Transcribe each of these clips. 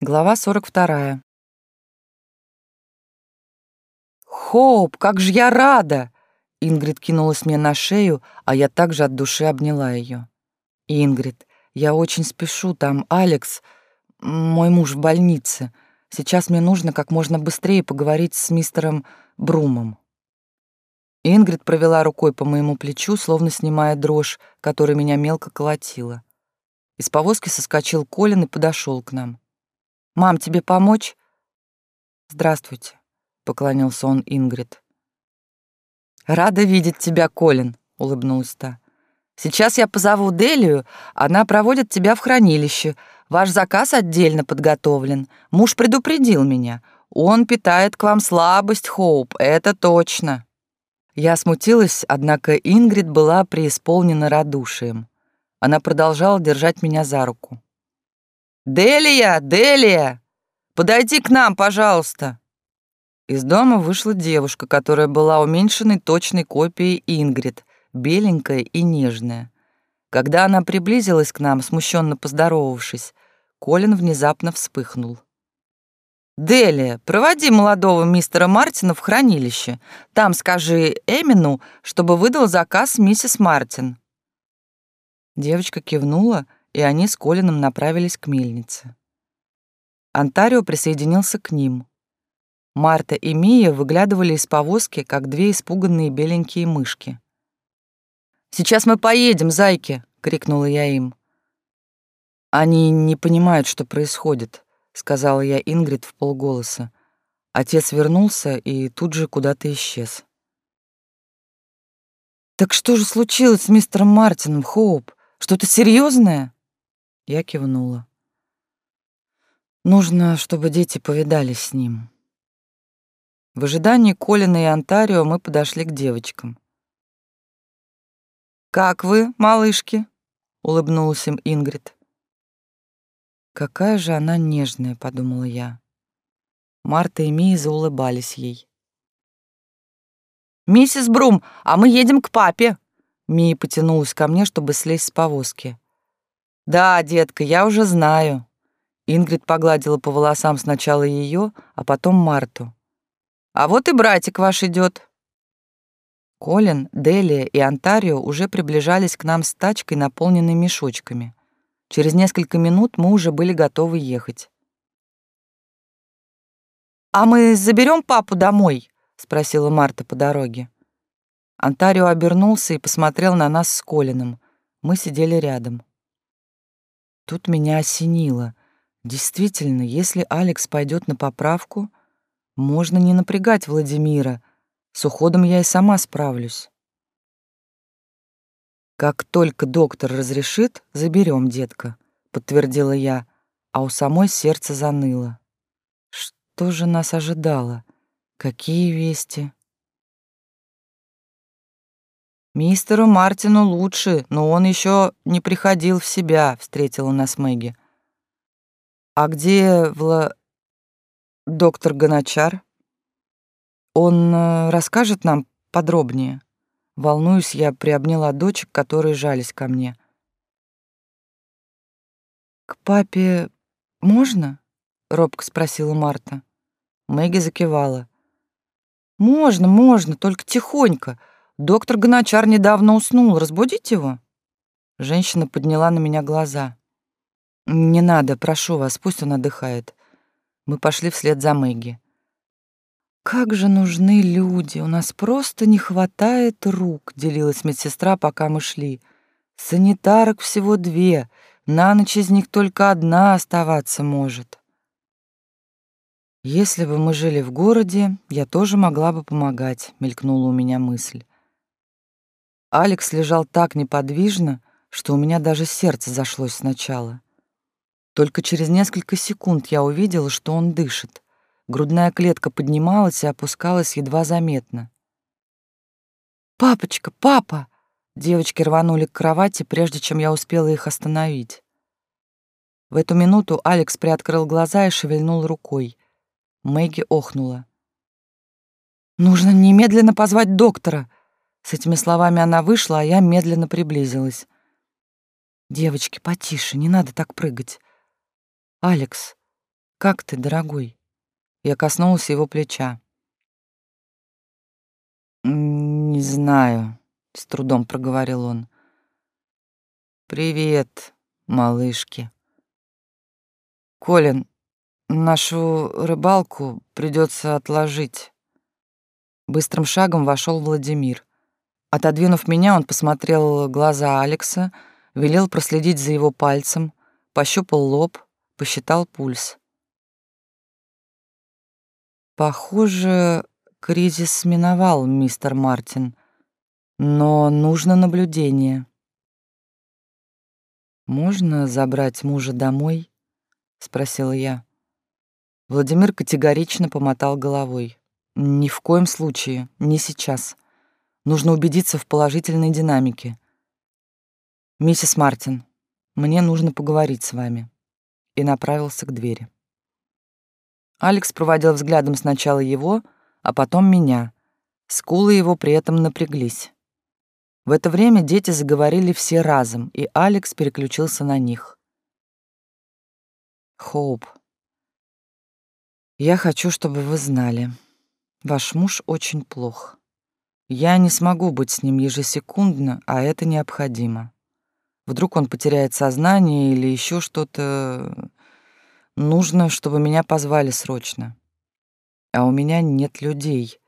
Глава 42. «Хоуп, как же я рада!» Ингрид кинулась мне на шею, а я также от души обняла ее. «Ингрид, я очень спешу, там Алекс, мой муж в больнице. Сейчас мне нужно как можно быстрее поговорить с мистером Брумом». Ингрид провела рукой по моему плечу, словно снимая дрожь, которая меня мелко колотила. Из повозки соскочил Колин и подошел к нам. «Мам, тебе помочь?» «Здравствуйте», — поклонился он Ингрид. «Рада видеть тебя, Колин», — улыбнулась та. «Сейчас я позову Делию, она проводит тебя в хранилище. Ваш заказ отдельно подготовлен. Муж предупредил меня. Он питает к вам слабость, Хоуп, это точно». Я смутилась, однако Ингрид была преисполнена радушием. Она продолжала держать меня за руку. «Делия! Делия! Подойди к нам, пожалуйста!» Из дома вышла девушка, которая была уменьшенной точной копией Ингрид, беленькая и нежная. Когда она приблизилась к нам, смущенно поздоровавшись, Колин внезапно вспыхнул. «Делия, проводи молодого мистера Мартина в хранилище. Там скажи Эмину, чтобы выдал заказ миссис Мартин». Девочка кивнула, и они с Колином направились к мельнице. Антарио присоединился к ним. Марта и Мия выглядывали из повозки, как две испуганные беленькие мышки. «Сейчас мы поедем, зайки!» — крикнула я им. «Они не понимают, что происходит», — сказала я Ингрид в полголоса. Отец вернулся и тут же куда-то исчез. «Так что же случилось с мистером Мартином, Хоуп? Что-то серьезное? Я кивнула. Нужно, чтобы дети повидались с ним. В ожидании Колина и Антарио мы подошли к девочкам. «Как вы, малышки?» — улыбнулась им Ингрид. «Какая же она нежная», — подумала я. Марта и Мия заулыбались ей. «Миссис Брум, а мы едем к папе!» Мия потянулась ко мне, чтобы слезть с повозки. «Да, детка, я уже знаю». Ингрид погладила по волосам сначала ее, а потом Марту. «А вот и братик ваш идет. Колин, Делия и Антарио уже приближались к нам с тачкой, наполненной мешочками. Через несколько минут мы уже были готовы ехать. «А мы заберем папу домой?» — спросила Марта по дороге. Антарио обернулся и посмотрел на нас с Колином. Мы сидели рядом. Тут меня осенило. Действительно, если Алекс пойдет на поправку, можно не напрягать Владимира. С уходом я и сама справлюсь. Как только доктор разрешит, заберем, детка, подтвердила я, а у самой сердце заныло. Что же нас ожидало? Какие вести? «Мистеру Мартину лучше, но он еще не приходил в себя», — встретила нас Мэгги. «А где Вла... доктор Гоночар?» «Он э, расскажет нам подробнее?» Волнуюсь, я приобняла дочек, которые жались ко мне. «К папе можно?» — робко спросила Марта. Мэгги закивала. «Можно, можно, только тихонько. Доктор Гоночар недавно уснул. Разбудить его?» Женщина подняла на меня глаза. «Не надо, прошу вас, пусть он отдыхает». Мы пошли вслед за Мэгги. «Как же нужны люди! У нас просто не хватает рук», — делилась медсестра, пока мы шли. «Санитарок всего две, на ночь из них только одна оставаться может». «Если бы мы жили в городе, я тоже могла бы помогать», — мелькнула у меня мысль. Алекс лежал так неподвижно, что у меня даже сердце зашлось сначала. Только через несколько секунд я увидела, что он дышит. Грудная клетка поднималась и опускалась едва заметно. «Папочка, папа!» Девочки рванули к кровати, прежде чем я успела их остановить. В эту минуту Алекс приоткрыл глаза и шевельнул рукой. Мэгги охнула. «Нужно немедленно позвать доктора!» С этими словами она вышла, а я медленно приблизилась. «Девочки, потише, не надо так прыгать. Алекс, «Как ты, дорогой?» Я коснулась его плеча. «Не знаю», — с трудом проговорил он. «Привет, малышки». «Колин, нашу рыбалку придется отложить». Быстрым шагом вошел Владимир. Отодвинув меня, он посмотрел глаза Алекса, велел проследить за его пальцем, пощупал лоб, посчитал пульс. Похоже, кризис миновал, мистер Мартин, но нужно наблюдение. Можно забрать мужа домой? спросила я. Владимир категорично помотал головой. Ни в коем случае, не сейчас. Нужно убедиться в положительной динамике. Миссис Мартин, мне нужно поговорить с вами. И направился к двери. Алекс проводил взглядом сначала его, а потом меня. Скулы его при этом напряглись. В это время дети заговорили все разом, и Алекс переключился на них. Хоуп, я хочу, чтобы вы знали, ваш муж очень плох. Я не смогу быть с ним ежесекундно, а это необходимо. Вдруг он потеряет сознание или еще что-то Нужно, чтобы меня позвали срочно. А у меня нет людей.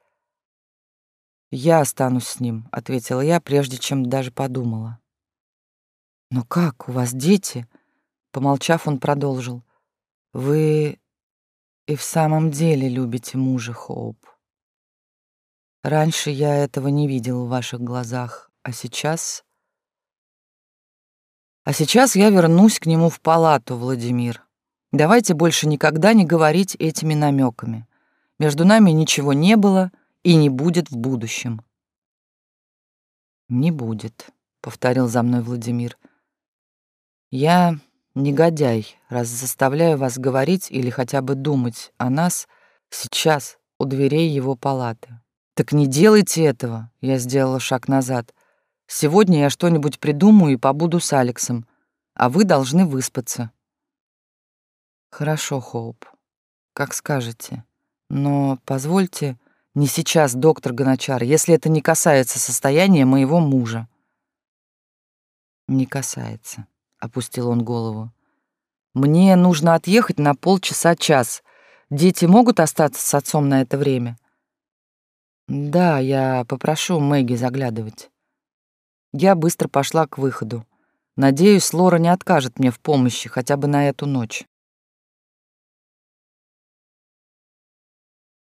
Я останусь с ним, ответила я, прежде чем даже подумала. Но как, у вас дети? Помолчав, он продолжил. Вы и в самом деле любите мужа, Хоуп. Раньше я этого не видел в ваших глазах, а сейчас... А сейчас я вернусь к нему в палату, Владимир. Давайте больше никогда не говорить этими намеками. Между нами ничего не было и не будет в будущем. Не будет, повторил за мной Владимир. Я негодяй, раз заставляю вас говорить или хотя бы думать о нас сейчас у дверей его палаты. Так не делайте этого, я сделала шаг назад. Сегодня я что-нибудь придумаю и побуду с Алексом, а вы должны выспаться. Хорошо, Хоуп, как скажете. Но позвольте, не сейчас, доктор Гоночар, если это не касается состояния моего мужа. Не касается, опустил он голову. Мне нужно отъехать на полчаса-час. Дети могут остаться с отцом на это время? Да, я попрошу Мэгги заглядывать. Я быстро пошла к выходу. Надеюсь, Лора не откажет мне в помощи хотя бы на эту ночь.